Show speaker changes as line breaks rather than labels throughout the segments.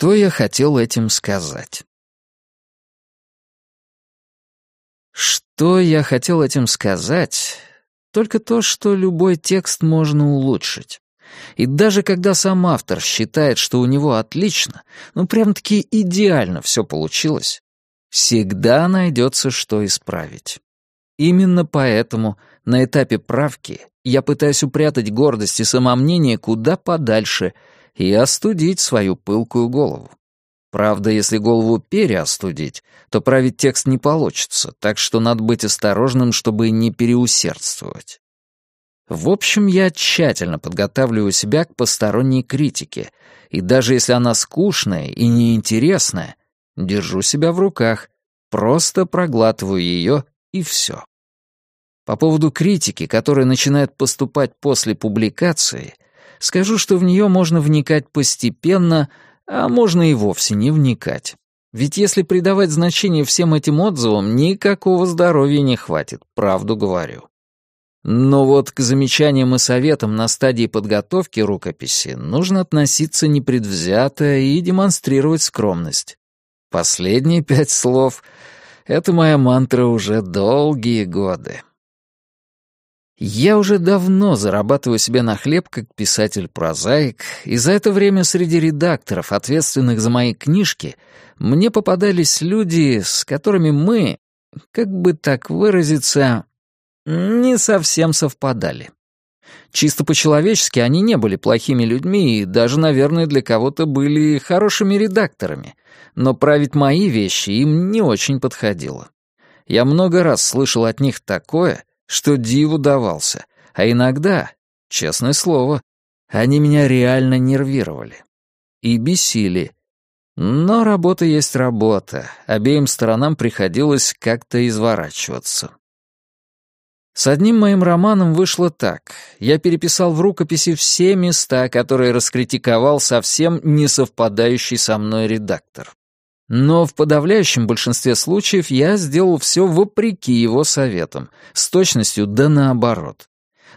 Что я хотел этим сказать? Что я хотел этим сказать? Только то, что любой текст можно улучшить. И даже когда сам автор считает, что у него отлично, ну прям-таки идеально все получилось, всегда найдется, что исправить. Именно поэтому на этапе правки я пытаюсь упрятать гордость и самомнение куда подальше и остудить свою пылкую голову. Правда, если голову переостудить, то править текст не получится, так что надо быть осторожным, чтобы не переусердствовать. В общем, я тщательно подготавливаю себя к посторонней критике, и даже если она скучная и неинтересная, держу себя в руках, просто проглатываю ее и все. По поводу критики, которая начинает поступать после публикации, скажу, что в нее можно вникать постепенно, а можно и вовсе не вникать. Ведь если придавать значение всем этим отзывам, никакого здоровья не хватит, правду говорю. Но вот к замечаниям и советам на стадии подготовки рукописи нужно относиться непредвзято и демонстрировать скромность. Последние пять слов — это моя мантра уже долгие годы. Я уже давно зарабатываю себе на хлеб как писатель-прозаик, и за это время среди редакторов, ответственных за мои книжки, мне попадались люди, с которыми мы, как бы так выразиться, не совсем совпадали. Чисто по-человечески они не были плохими людьми и даже, наверное, для кого-то были хорошими редакторами, но править мои вещи им не очень подходило. Я много раз слышал от них такое, что диву давался, а иногда, честное слово, они меня реально нервировали. И бесили. Но работа есть работа, обеим сторонам приходилось как-то изворачиваться. С одним моим романом вышло так. Я переписал в рукописи все места, которые раскритиковал совсем не совпадающий со мной редактор. Но в подавляющем большинстве случаев я сделал все вопреки его советам, с точностью да наоборот.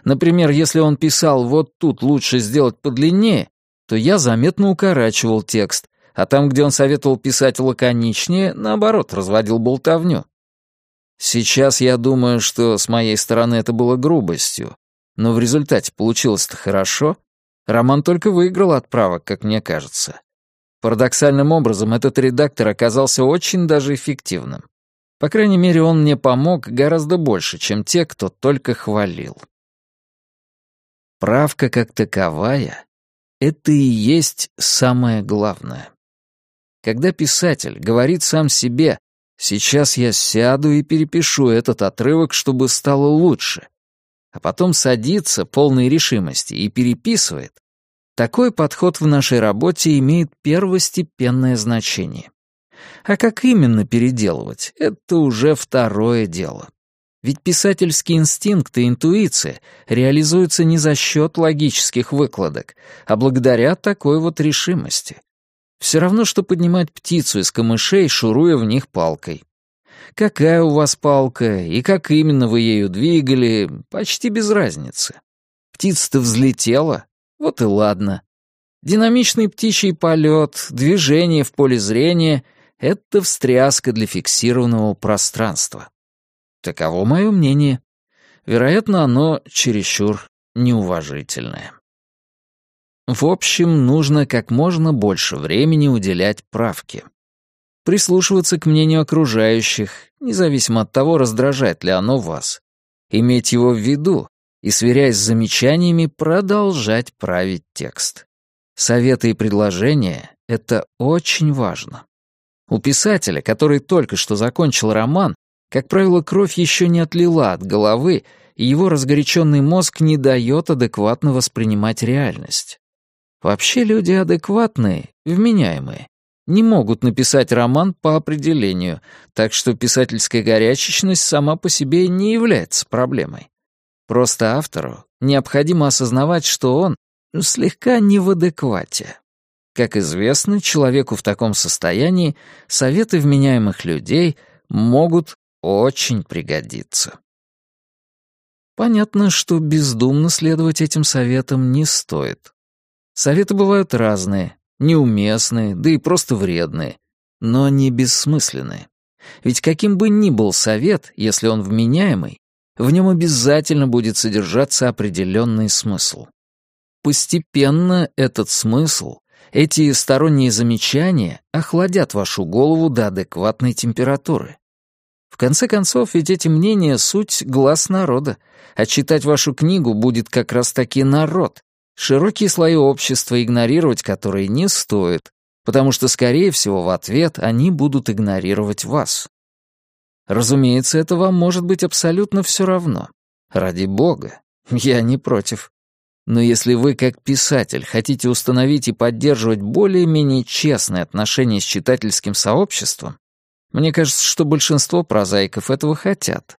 Например, если он писал «вот тут лучше сделать подлиннее», то я заметно укорачивал текст, а там, где он советовал писать лаконичнее, наоборот, разводил болтовню. Сейчас я думаю, что с моей стороны это было грубостью, но в результате получилось-то хорошо. Роман только выиграл от правок, как мне кажется. Парадоксальным образом, этот редактор оказался очень даже эффективным. По крайней мере, он мне помог гораздо больше, чем те, кто только хвалил. Правка как таковая — это и есть самое главное. Когда писатель говорит сам себе Сейчас я сяду и перепишу этот отрывок, чтобы стало лучше. А потом садится, полной решимости, и переписывает. Такой подход в нашей работе имеет первостепенное значение. А как именно переделывать, это уже второе дело. Ведь писательский инстинкт и интуиция реализуются не за счет логических выкладок, а благодаря такой вот решимости. Все равно, что поднимать птицу из камышей, шуруя в них палкой. Какая у вас палка и как именно вы ею двигали, почти без разницы. Птица-то взлетела, вот и ладно. Динамичный птичий полет, движение в поле зрения — это встряска для фиксированного пространства. Таково мое мнение. Вероятно, оно чересчур неуважительное. В общем, нужно как можно больше времени уделять правке. Прислушиваться к мнению окружающих, независимо от того, раздражает ли оно вас. Иметь его в виду и, сверяясь с замечаниями, продолжать править текст. Советы и предложения — это очень важно. У писателя, который только что закончил роман, как правило, кровь еще не отлила от головы, и его разгоряченный мозг не дает адекватно воспринимать реальность. Вообще люди адекватные, вменяемые, не могут написать роман по определению, так что писательская горячечность сама по себе не является проблемой. Просто автору необходимо осознавать, что он слегка не в адеквате. Как известно, человеку в таком состоянии советы вменяемых людей могут очень пригодиться. Понятно, что бездумно следовать этим советам не стоит. Советы бывают разные. неуместные, да и просто вредные, но не бессмысленные. Ведь каким бы ни был совет, если он вменяемый, в нем обязательно будет содержаться определенный смысл. Постепенно этот смысл, эти сторонние замечания охладят вашу голову до адекватной температуры. В конце концов, ведь эти мнения — суть глаз народа, а читать вашу книгу будет как раз-таки народ, широкие слои общества, игнорировать которые не стоит, потому что, скорее всего, в ответ они будут игнорировать вас. Разумеется, это вам может быть абсолютно все равно. Ради бога, я не против. Но если вы, как писатель, хотите установить и поддерживать более-менее честные отношения с читательским сообществом, мне кажется, что большинство прозаиков этого хотят,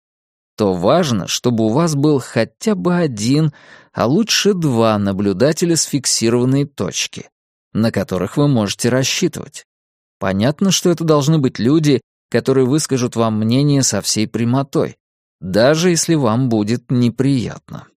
то важно, чтобы у вас был хотя бы один, а лучше два наблюдателя с фиксированной точки, на которых вы можете рассчитывать. Понятно, что это должны быть люди, которые выскажут вам мнение со всей прямотой, даже если вам будет неприятно.